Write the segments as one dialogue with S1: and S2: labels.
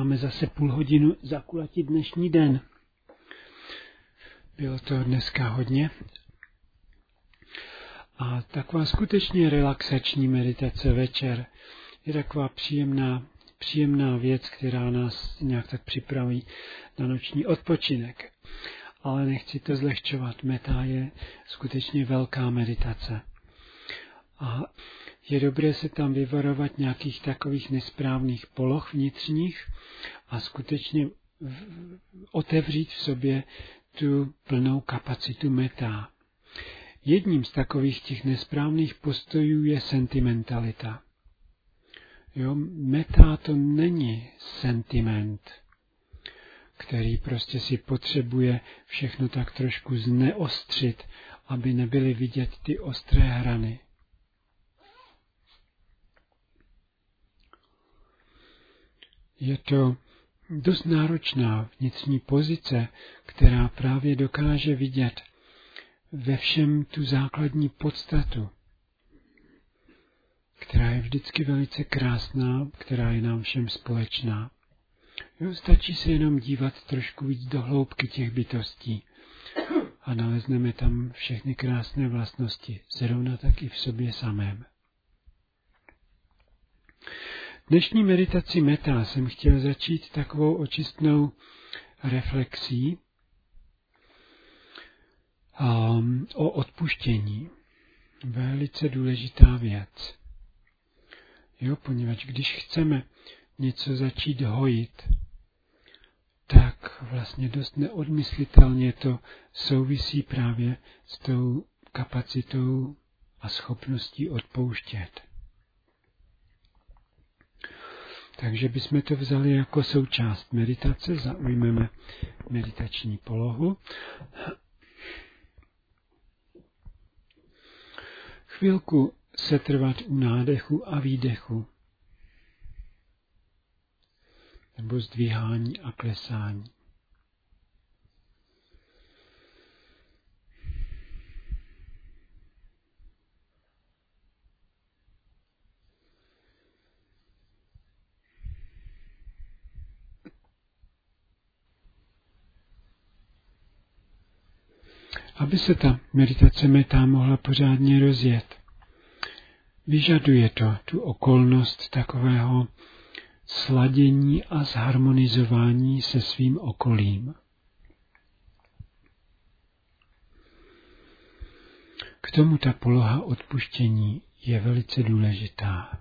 S1: Máme zase půl hodinu zakulatit dnešní den. Bylo to dneska hodně. A taková skutečně relaxační meditace večer je taková příjemná, příjemná věc, která nás nějak tak připraví na noční odpočinek. Ale nechci to zlehčovat. Meta je skutečně velká meditace. A je dobré se tam vyvarovat nějakých takových nesprávných poloh vnitřních a skutečně otevřít v sobě tu plnou kapacitu meta. Jedním z takových těch nesprávných postojů je sentimentalita. Jo, meta to není sentiment, který prostě si potřebuje všechno tak trošku zneostřit, aby nebyly vidět ty ostré hrany. Je to dost náročná vnitřní pozice, která právě dokáže vidět ve všem tu základní podstatu, která je vždycky velice krásná, která je nám všem společná. Jo, stačí se jenom dívat trošku víc do hloubky těch bytostí a nalezneme tam všechny krásné vlastnosti, zrovna tak i v sobě samém. Dnešní meditaci meta jsem chtěl začít takovou očistnou reflexí um, o odpuštění. Velice důležitá věc. Jo, poněvadž když chceme něco začít hojit, tak vlastně dost neodmyslitelně to souvisí právě s tou kapacitou a schopností odpouštět. Takže bychom to vzali jako součást meditace, zaujmeme meditační polohu. Chvilku se trvat u nádechu a výdechu, nebo zdvíhání a klesání. Aby se ta meditace metá mohla pořádně rozjet. Vyžaduje to tu okolnost takového sladění a zharmonizování se svým okolím. K tomu ta poloha odpuštění je velice důležitá.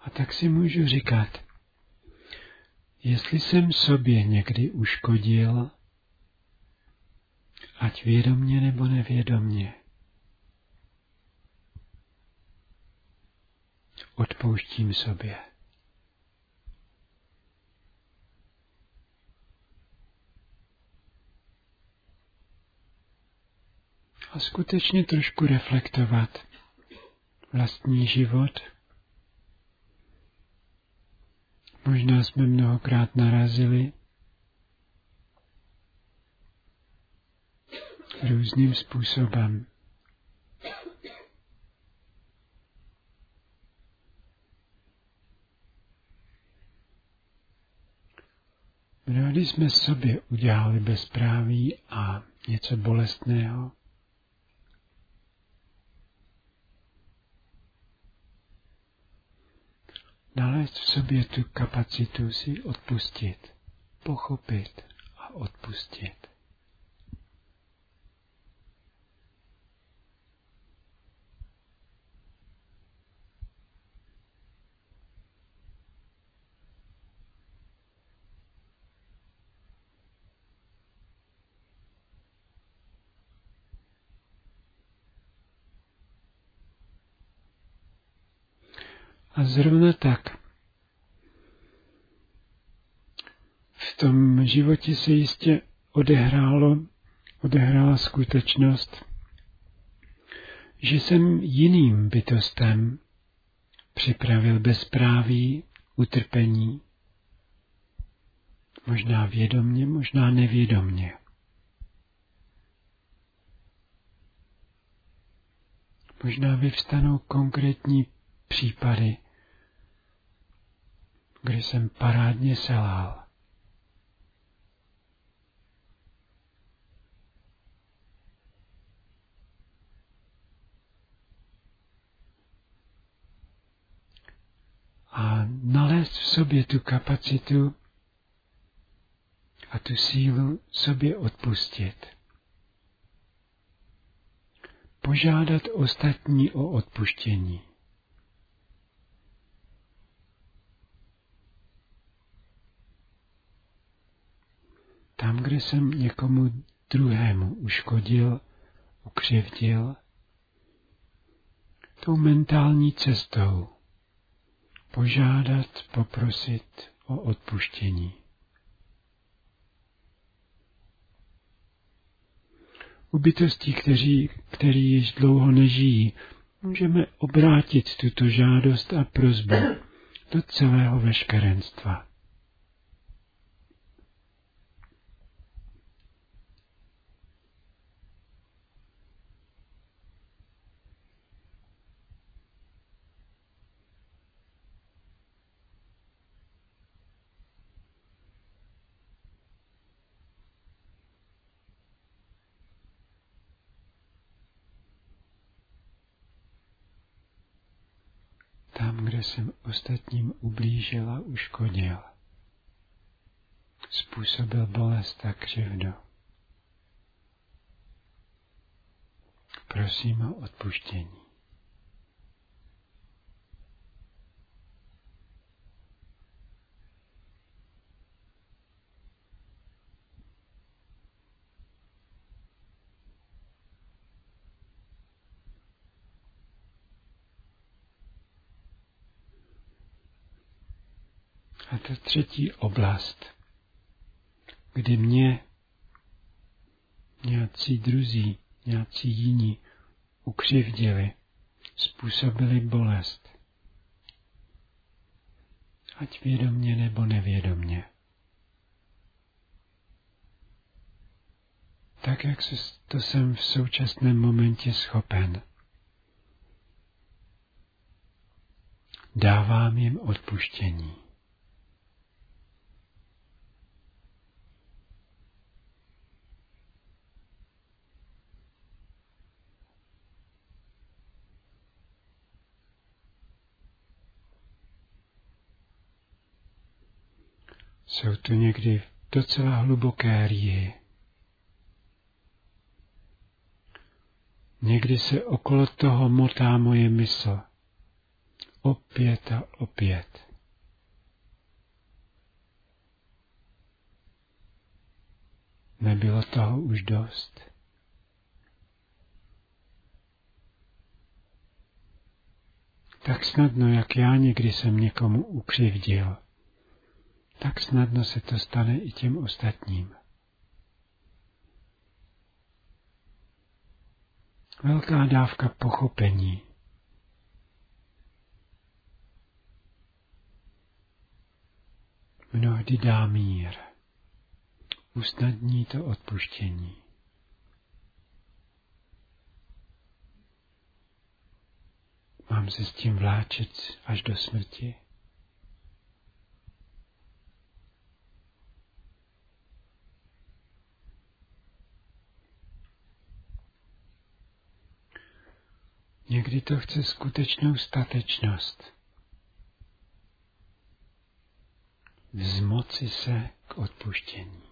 S1: A tak si můžu říkat, jestli jsem sobě někdy uškodil, ať vědomně nebo nevědomně. Odpouštím sobě. A skutečně trošku reflektovat vlastní život. Možná jsme mnohokrát narazili různým způsobem. Mnohdy jsme sobě udělali bezpráví a něco bolestného. Nalézt v sobě tu kapacitu si odpustit, pochopit a odpustit. A zrovna tak. V tom životě se jistě odehrálo, odehrála skutečnost, že jsem jiným bytostem připravil bezpráví, utrpení, možná vědomně, možná nevědomně. Možná vyvstanou konkrétní případy, kdy jsem parádně selhal. A nalézt v sobě tu kapacitu a tu sílu sobě odpustit. Požádat ostatní o odpuštění. Tam, kde jsem někomu druhému uškodil, ukřivdil, tou mentální cestou požádat, poprosit o odpuštění. U bytostí, kteří, který již dlouho nežijí, můžeme obrátit tuto žádost a prozbu do celého veškerenstva. tam, kde jsem ostatním ublížil a uškodil. Způsobil bolest a křivdu. Prosím o odpuštění. A to třetí oblast, kdy mě nějací druzí, nějací jiní ukřivdili, způsobili bolest. Ať vědomně nebo nevědomně. Tak, jak se to jsem v současném momentě schopen. Dávám jim odpuštění. Jsou tu někdy docela hluboké rýhy. Někdy se okolo toho motá moje mysl. Opět a opět. Nebylo toho už dost? Tak snadno, jak já někdy jsem někomu ukřivdil tak snadno se to stane i těm ostatním. Velká dávka pochopení. Mnohdy dá mír. Usnadní to odpuštění. Mám se s tím vláčet až do smrti? Někdy to chce skutečnou statečnost. Vzmoci se k odpuštění.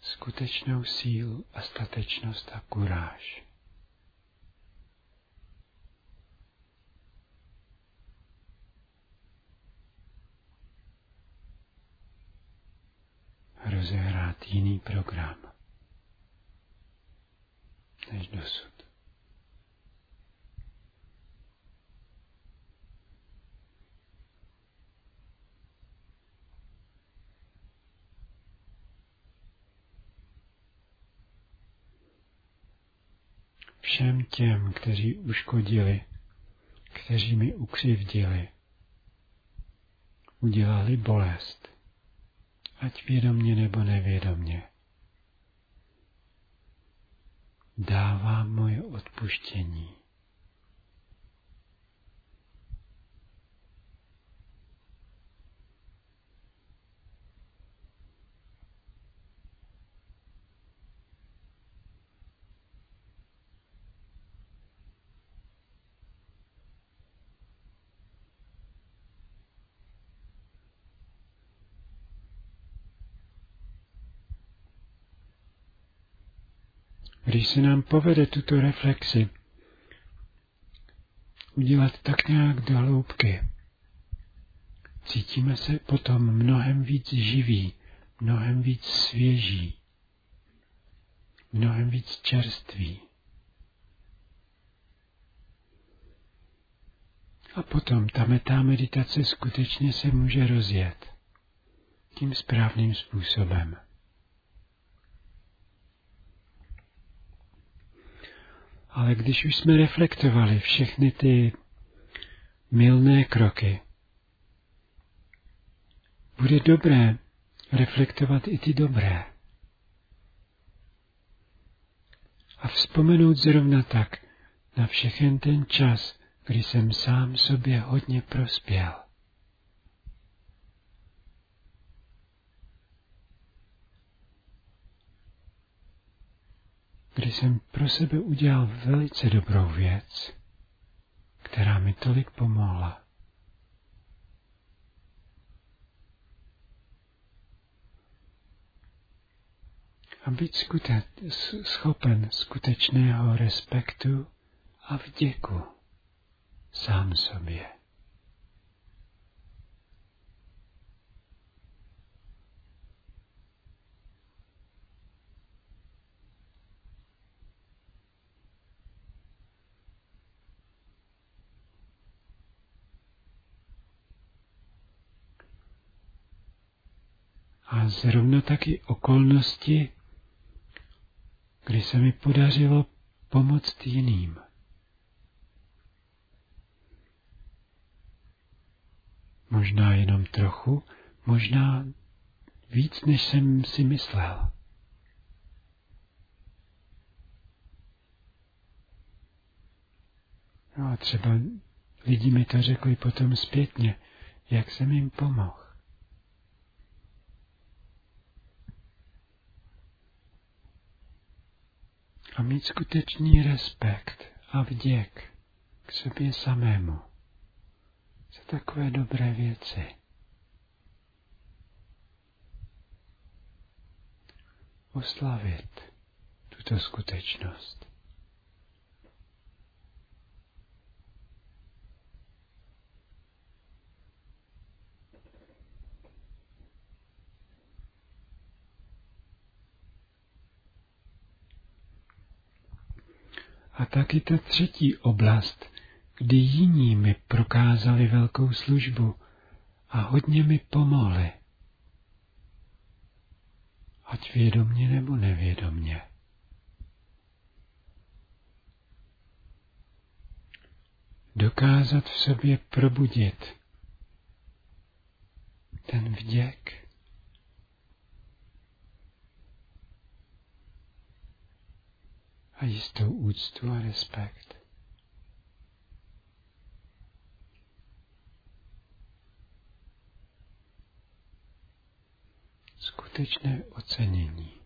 S1: Skutečnou sílu a statečnost a kuráž. rozehrát jiný program než dosud. Všem těm, kteří uškodili, kteří mi ukřivdili, udělali bolest, ať vědomně nebo nevědomně. Dává moje odpuštění. Když se nám povede tuto reflexi udělat tak nějak do hloubky, cítíme se potom mnohem víc živý, mnohem víc svěží, mnohem víc čerství. A potom ta metá meditace skutečně se může rozjet tím správným způsobem. Ale když už jsme reflektovali všechny ty milné kroky, bude dobré reflektovat i ty dobré. A vzpomenout zrovna tak na všechen ten čas, kdy jsem sám sobě hodně prospěl. kdy jsem pro sebe udělal velice dobrou věc, která mi tolik pomohla. A být skute- schopen skutečného respektu a vděku sám sobě. A zrovna taky okolnosti, kdy se mi podařilo pomoct jiným. Možná jenom trochu, možná víc, než jsem si myslel. No a třeba lidi mi to řekli potom zpětně, jak jsem jim pomohl. A mít skutečný respekt a vděk k sobě samému za takové dobré věci. Oslavit tuto skutečnost. A taky ta třetí oblast, kdy jiní mi prokázali velkou službu a hodně mi pomohli. Ať vědomně nebo nevědomně. Dokázat v sobě probudit ten vděk a jistou úctu a respekt. Skutečné ocenění.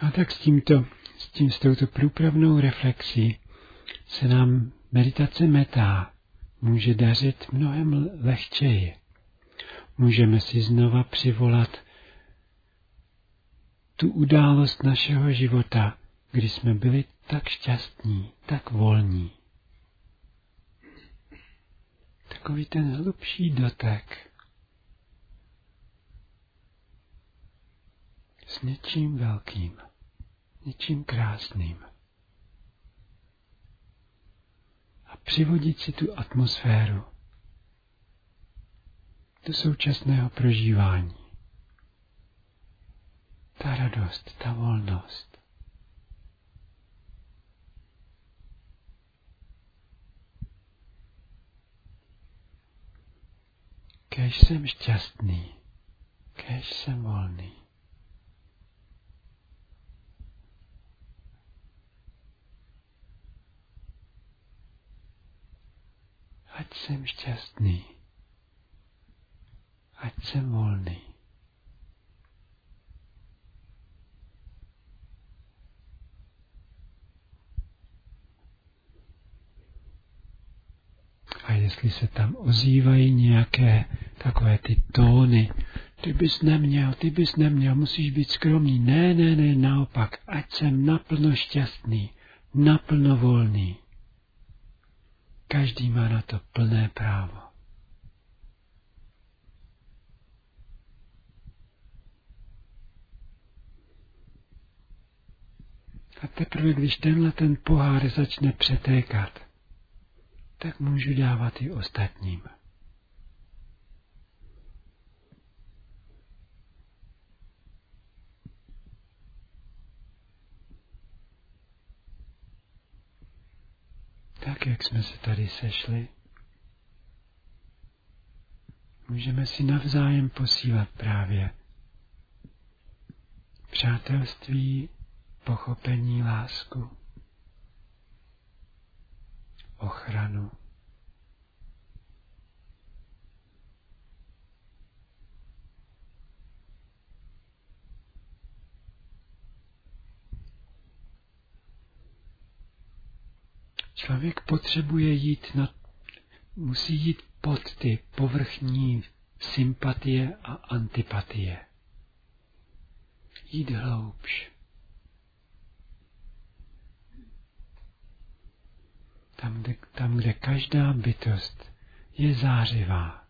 S1: A tak s tímto, s tím, s touto průpravnou reflexí se nám meditace metá může dařit mnohem lehčeji. Můžeme si znova přivolat tu událost našeho života, kdy jsme byli tak šťastní, tak volní. Takový ten hlubší dotek s něčím velkým něčím krásným. A přivodit si tu atmosféru do současného prožívání. ta radost, ta volnost. Kež jsem šťastný, kež jsem volný. Ať jsem šťastný, ať jsem volný. A jestli se tam ozývají nějaké takové ty tóny, ty bys neměl, ty bys neměl, musíš být skromný. Ne, ne, ne, naopak, ať jsem naplno šťastný, naplno volný. Každý má na to plné právo. A teprve, když tenhle ten pohár začne přetékat, tak můžu dávat i ostatním. Tak, jak jsme se tady sešli, můžeme si navzájem posílat právě přátelství, pochopení, lásku, ochranu. Člověk potřebuje jít na, musí jít pod ty povrchní sympatie a antipatie. Jít hloubš. Tam kde, tam, kde každá bytost je zářivá.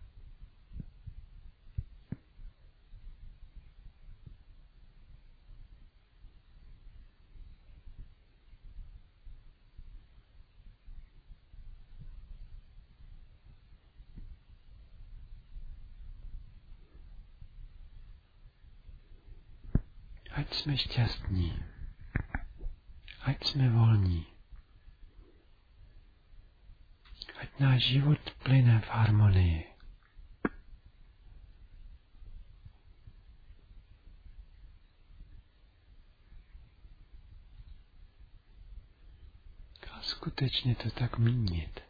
S1: Ať jsme šťastní, ať jsme volní, ať náš život plyne v harmonii. A skutečně to tak mínit.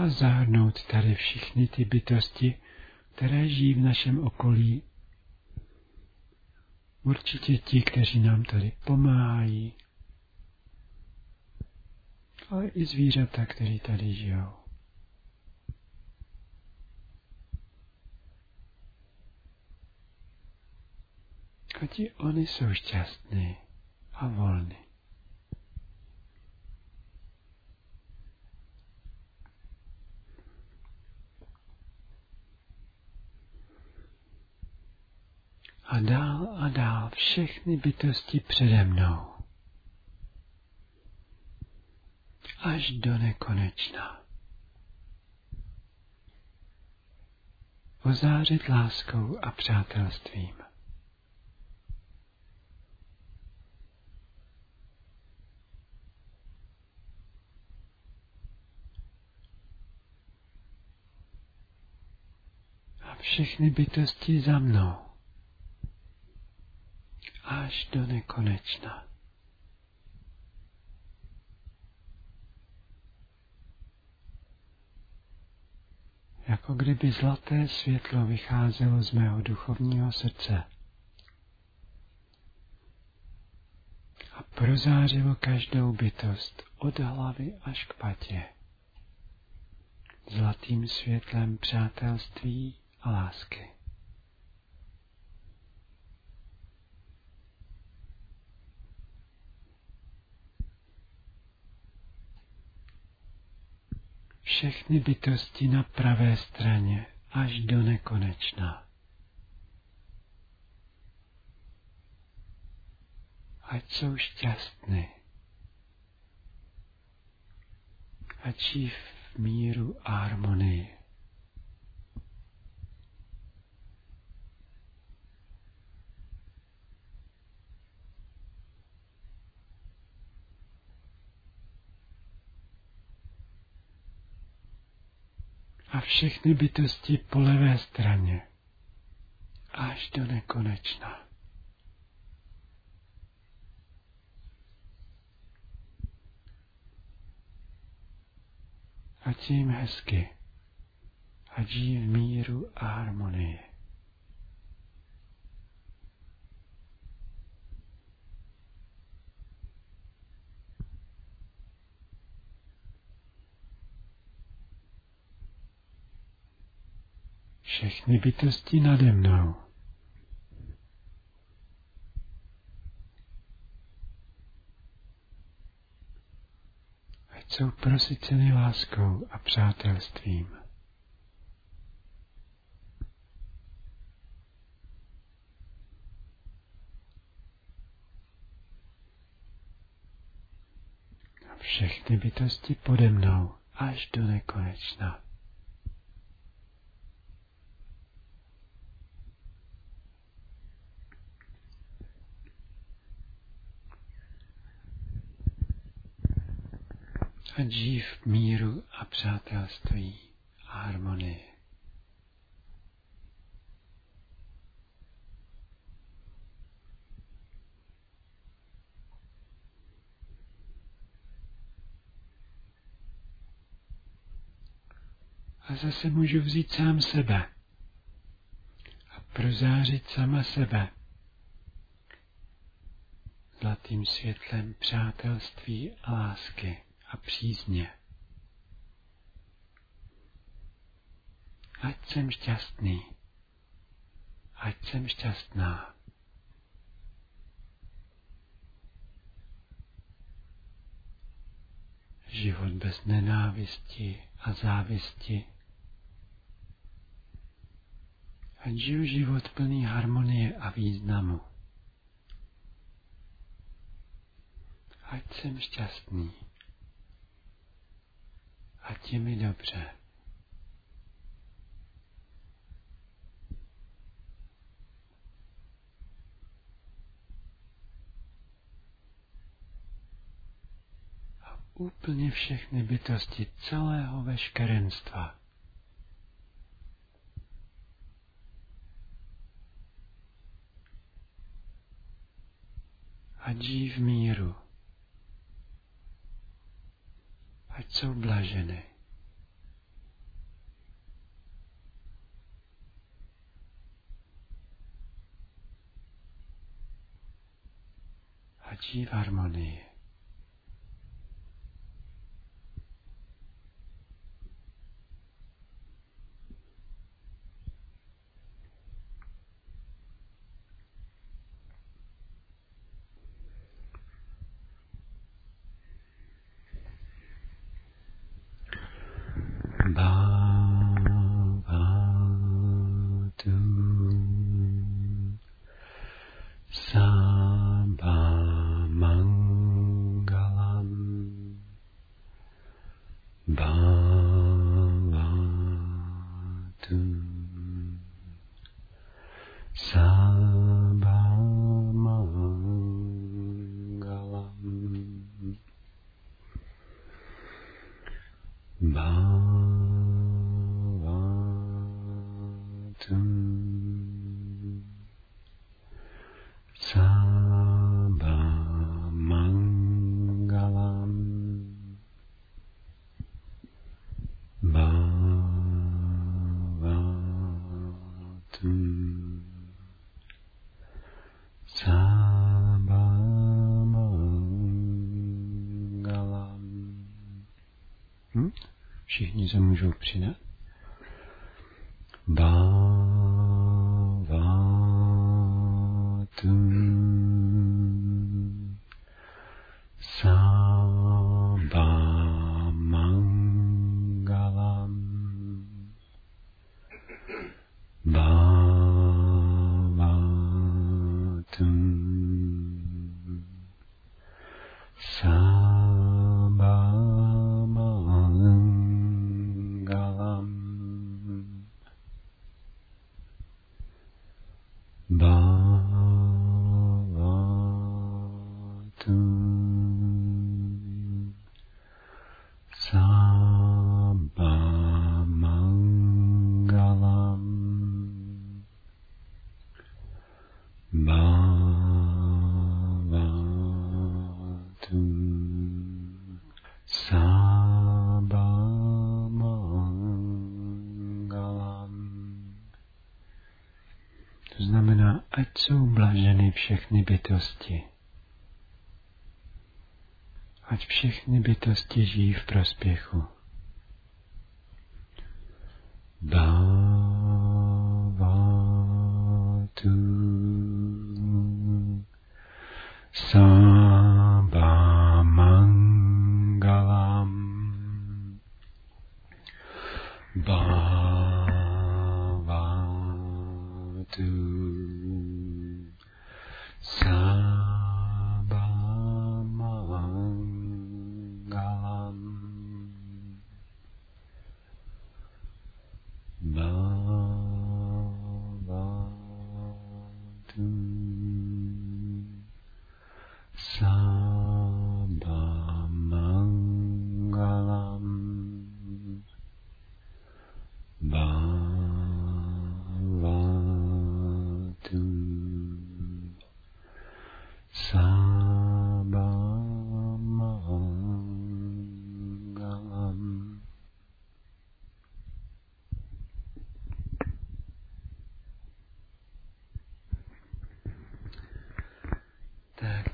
S1: a zahrnout tady všechny ty bytosti, které žijí v našem okolí. Určitě ti, kteří nám tady pomáhají, ale i zvířata, které tady žijou. A ti oni jsou šťastní a volní. A dál a dál všechny bytosti přede mnou. Až do nekonečna. Ozářit láskou a přátelstvím. A všechny bytosti za mnou až do nekonečna. Jako kdyby zlaté světlo vycházelo z mého duchovního srdce a prozářilo každou bytost od hlavy až k patě zlatým světlem přátelství a lásky. Všechny bytosti na pravé straně až do nekonečna. Ať jsou šťastné. Ať v míru a harmonii. a všechny bytosti po levé straně až do nekonečna. A tím hezky, ať žijí v míru a harmonii. Všechny bytosti nade mnou. Jsou prosyceny láskou a přátelstvím. A všechny bytosti pode mnou až do nekonečna. Ať žijí v míru a přátelství a harmonii. A zase můžu vzít sám sebe a prozářit sama sebe zlatým světlem přátelství a lásky a přízně. Ať jsem šťastný, ať jsem šťastná. Život bez nenávisti a závisti. Ať žiju život plný harmonie a významu. Ať jsem šťastný je mi dobře. A úplně všechny bytosti celého veškerenstva. Ať žijí v míru. ať jsou blažené. Ať žijí všichni se můžou přidat. To bytosti žijí v prospěchu. Bhavatu Sabhamangalam Bhavatu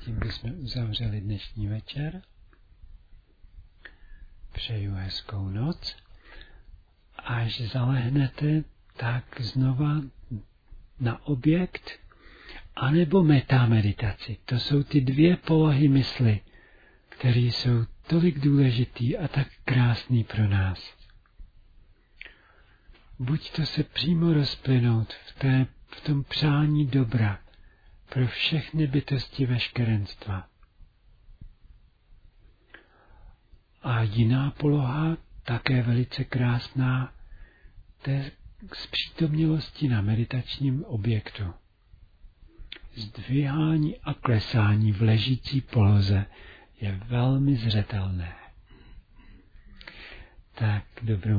S1: tím bychom uzavřeli dnešní večer. Přeju hezkou noc. Až zalehnete, tak znova na objekt anebo metameditaci. To jsou ty dvě polohy mysli, které jsou tolik důležitý a tak krásný pro nás. Buď to se přímo rozplynout v, té, v tom přání dobra pro všechny bytosti veškerenstva. A jiná poloha, také velice krásná, to je zpřítomnělosti na meditačním objektu. Zdvihání a klesání v ležící poloze je velmi zřetelné. Tak dobrou